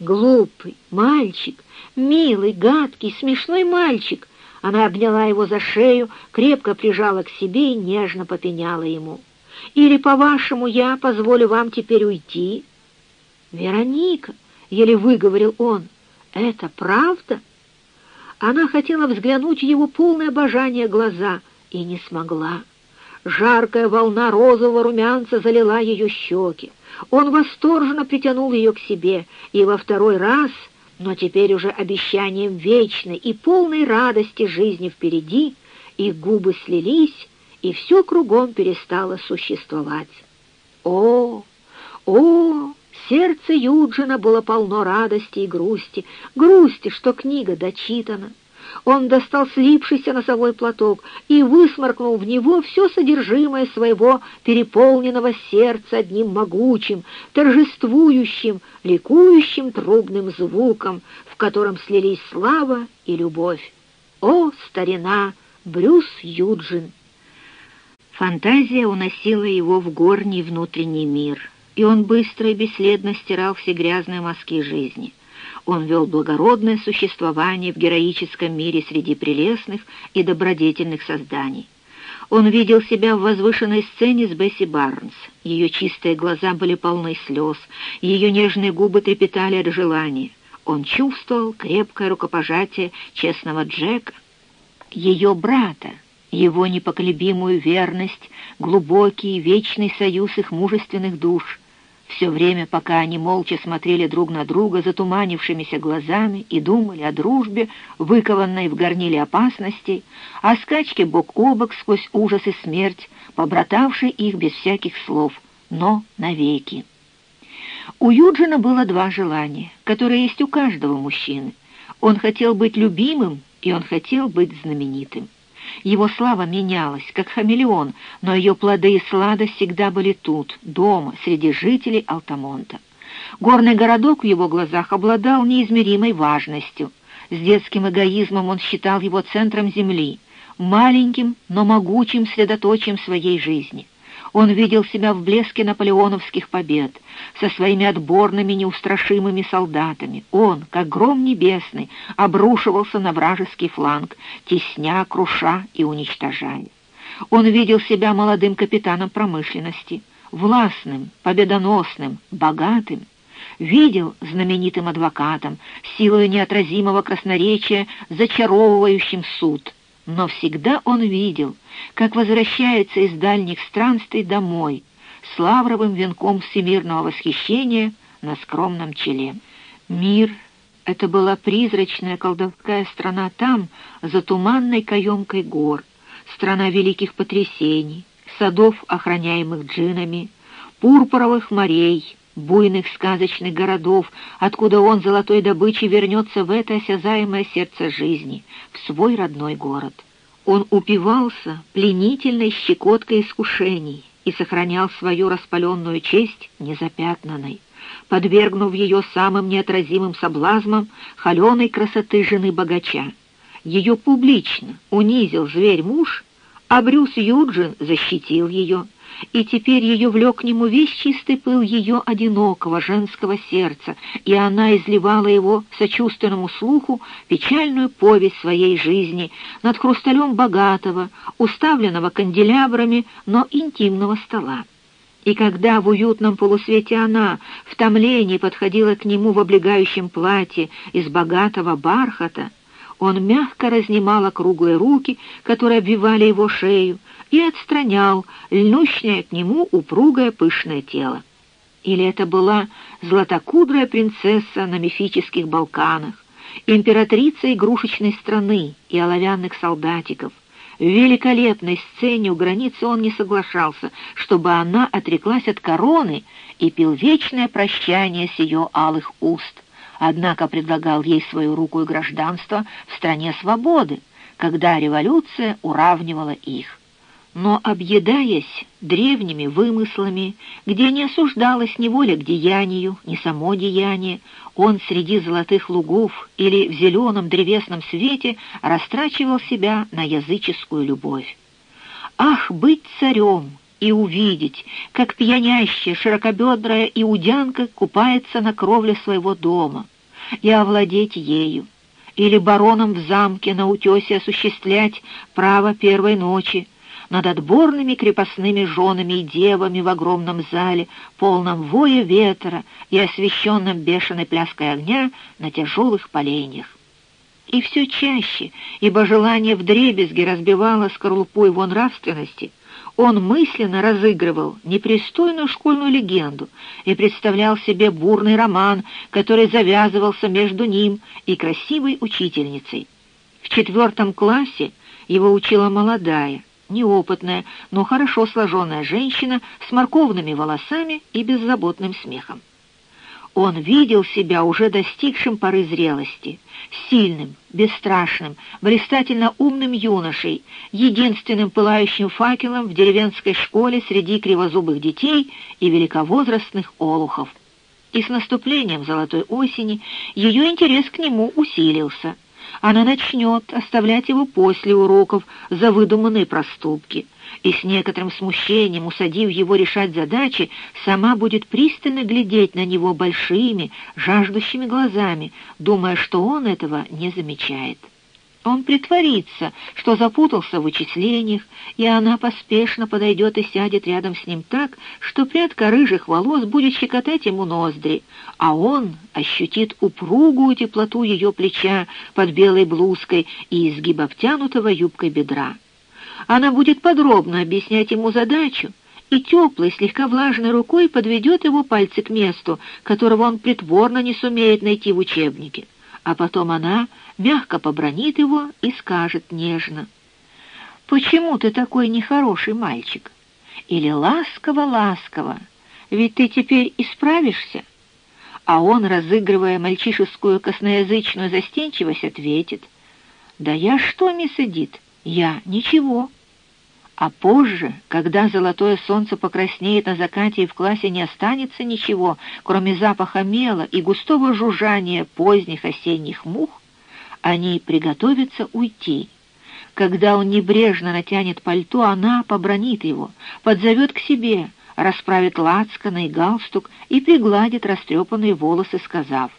Глупый мальчик, милый, гадкий, смешной мальчик. Она обняла его за шею, крепко прижала к себе и нежно попеняла ему. «Или, по-вашему, я позволю вам теперь уйти?» «Вероника!» — еле выговорил он. «Это правда?» Она хотела взглянуть в его полное обожание глаза и не смогла. Жаркая волна розового румянца залила ее щеки. Он восторженно притянул ее к себе, и во второй раз, но теперь уже обещанием вечной и полной радости жизни впереди, их губы слились, и все кругом перестало существовать. О, о, сердце Юджина было полно радости и грусти, грусти, что книга дочитана. Он достал слипшийся носовой платок и высморкнул в него все содержимое своего переполненного сердца одним могучим, торжествующим, ликующим трубным звуком, в котором слились слава и любовь. О, старина, Брюс Юджин! Фантазия уносила его в горний внутренний мир, и он быстро и бесследно стирал все грязные мазки жизни. Он вел благородное существование в героическом мире среди прелестных и добродетельных созданий. Он видел себя в возвышенной сцене с Бесси Барнс. Ее чистые глаза были полны слез, ее нежные губы трепетали от желания. Он чувствовал крепкое рукопожатие честного Джека, ее брата, его непоколебимую верность, глубокий вечный союз их мужественных душ — все время, пока они молча смотрели друг на друга затуманившимися глазами и думали о дружбе, выкованной в горниле опасностей, о скачке бок о бок сквозь ужас и смерть, побратавшей их без всяких слов, но навеки. У Юджина было два желания, которые есть у каждого мужчины. Он хотел быть любимым, и он хотел быть знаменитым. Его слава менялась, как хамелеон, но ее плоды и сладость всегда были тут, дома, среди жителей Алтамонта. Горный городок в его глазах обладал неизмеримой важностью. С детским эгоизмом он считал его центром земли, маленьким, но могучим средоточием своей жизни — он видел себя в блеске наполеоновских побед, со своими отборными неустрашимыми солдатами. Он, как гром небесный, обрушивался на вражеский фланг, тесня, круша и уничтожая. Он видел себя молодым капитаном промышленности, властным, победоносным, богатым, видел знаменитым адвокатом, силою неотразимого красноречия, зачаровывающим суд — но всегда он видел, как возвращается из дальних странствий домой с лавровым венком всемирного восхищения на скромном челе. Мир — это была призрачная колдовская страна там, за туманной каемкой гор, страна великих потрясений, садов, охраняемых джинами, пурпуровых морей, буйных сказочных городов, откуда он золотой добычей вернется в это осязаемое сердце жизни, в свой родной город. Он упивался пленительной щекоткой искушений и сохранял свою распаленную честь незапятнанной, подвергнув ее самым неотразимым соблазнам холеной красоты жены богача. Ее публично унизил зверь-муж, а Брюс Юджин защитил ее — и теперь ее влек к нему весь чистый пыл ее одинокого женского сердца, и она изливала его сочувственному слуху печальную повесть своей жизни над хрусталем богатого, уставленного канделябрами, но интимного стола. И когда в уютном полусвете она в томлении подходила к нему в облегающем платье из богатого бархата, он мягко разнимал округлые руки, которые обвивали его шею, и отстранял льнущее к нему упругое пышное тело. Или это была златокудрая принцесса на мифических Балканах, императрица игрушечной страны и оловянных солдатиков. В великолепной сцене у границы он не соглашался, чтобы она отреклась от короны и пил вечное прощание с ее алых уст. Однако предлагал ей свою руку и гражданство в стране свободы, когда революция уравнивала их но объедаясь древними вымыслами, где не осуждалась ни воля к деянию, ни само деяние, он среди золотых лугов или в зеленом древесном свете растрачивал себя на языческую любовь. Ах, быть царем, и увидеть, как пьянящая широкобедрая иудянка купается на кровле своего дома, и овладеть ею, или бароном в замке на утесе осуществлять право первой ночи над отборными крепостными женами и девами в огромном зале, полном воя ветра и освещенном бешеной пляской огня на тяжелых поленьях. И все чаще, ибо желание вдребезги разбивало скорлупу его нравственности, он мысленно разыгрывал непристойную школьную легенду и представлял себе бурный роман, который завязывался между ним и красивой учительницей. В четвертом классе его учила молодая, неопытная, но хорошо сложенная женщина с морковными волосами и беззаботным смехом. Он видел себя уже достигшим поры зрелости, сильным, бесстрашным, блистательно умным юношей, единственным пылающим факелом в деревенской школе среди кривозубых детей и великовозрастных олухов. И с наступлением золотой осени ее интерес к нему усилился. Она начнет оставлять его после уроков за выдуманные проступки — и с некоторым смущением, усадив его решать задачи, сама будет пристально глядеть на него большими, жаждущими глазами, думая, что он этого не замечает. Он притворится, что запутался в вычислениях, и она поспешно подойдет и сядет рядом с ним так, что прядка рыжих волос будет щекотать ему ноздри, а он ощутит упругую теплоту ее плеча под белой блузкой и изгиб обтянутого юбкой бедра. Она будет подробно объяснять ему задачу, и теплой, слегка влажной рукой подведет его пальцы к месту, которого он притворно не сумеет найти в учебнике. А потом она мягко побронит его и скажет нежно, «Почему ты такой нехороший мальчик?» Или ласково-ласково, ведь ты теперь исправишься. А он, разыгрывая мальчишескую косноязычную застенчивость, ответит, «Да я что, мисс Эдит, я ничего». А позже, когда золотое солнце покраснеет на закате и в классе не останется ничего, кроме запаха мела и густого жужжания поздних осенних мух, они приготовятся уйти. Когда он небрежно натянет пальто, она побронит его, подзовет к себе, расправит лацканы и галстук и пригладит растрепанные волосы, сказав,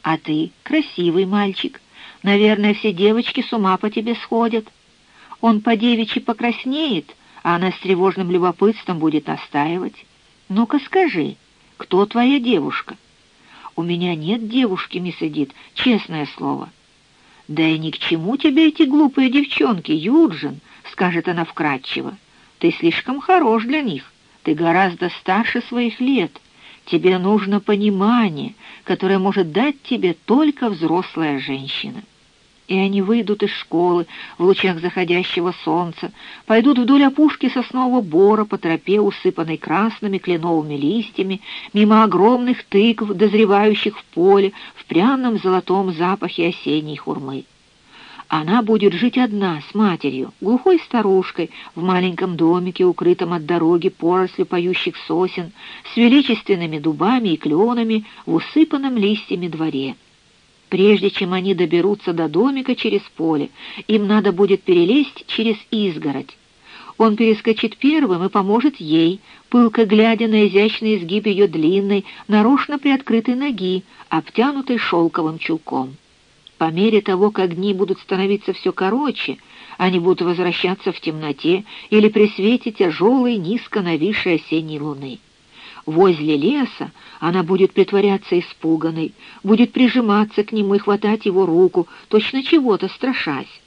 «А ты красивый мальчик. Наверное, все девочки с ума по тебе сходят». Он по девичьи покраснеет, а она с тревожным любопытством будет настаивать. «Ну-ка скажи, кто твоя девушка?» «У меня нет девушки, мисс Эдит, честное слово». «Да и ни к чему тебе эти глупые девчонки, Юджин», — скажет она вкратчиво. «Ты слишком хорош для них, ты гораздо старше своих лет. Тебе нужно понимание, которое может дать тебе только взрослая женщина» и они выйдут из школы в лучах заходящего солнца, пойдут вдоль опушки соснового бора по тропе, усыпанной красными кленовыми листьями, мимо огромных тыкв, дозревающих в поле, в пряном золотом запахе осенней хурмы. Она будет жить одна с матерью, глухой старушкой, в маленьком домике, укрытом от дороги порослью поющих сосен, с величественными дубами и кленами в усыпанном листьями дворе. Прежде чем они доберутся до домика через поле, им надо будет перелезть через изгородь. Он перескочит первым и поможет ей, пылко глядя на изящный изгиб ее длинной, нарочно приоткрытой ноги, обтянутой шелковым чулком. По мере того, как дни будут становиться все короче, они будут возвращаться в темноте или при свете тяжелой, низко нависшей осенней луны. Возле леса она будет притворяться испуганной, будет прижиматься к нему и хватать его руку, точно чего-то страшась.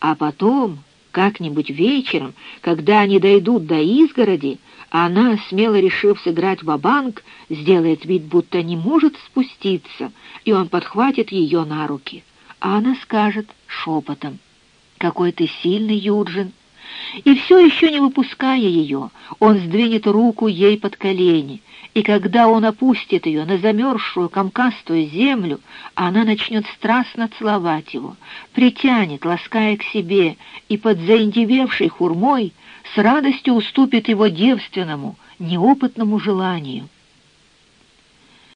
А потом, как-нибудь вечером, когда они дойдут до изгороди, она, смело решив сыграть ва-банк, сделает вид, будто не может спуститься, и он подхватит ее на руки. А она скажет шепотом, «Какой ты сильный, Юджин!» И все еще не выпуская ее, он сдвинет руку ей под колени, и когда он опустит ее на замерзшую комкастую землю, она начнет страстно целовать его, притянет, лаская к себе, и под заиндевевшей хурмой с радостью уступит его девственному, неопытному желанию —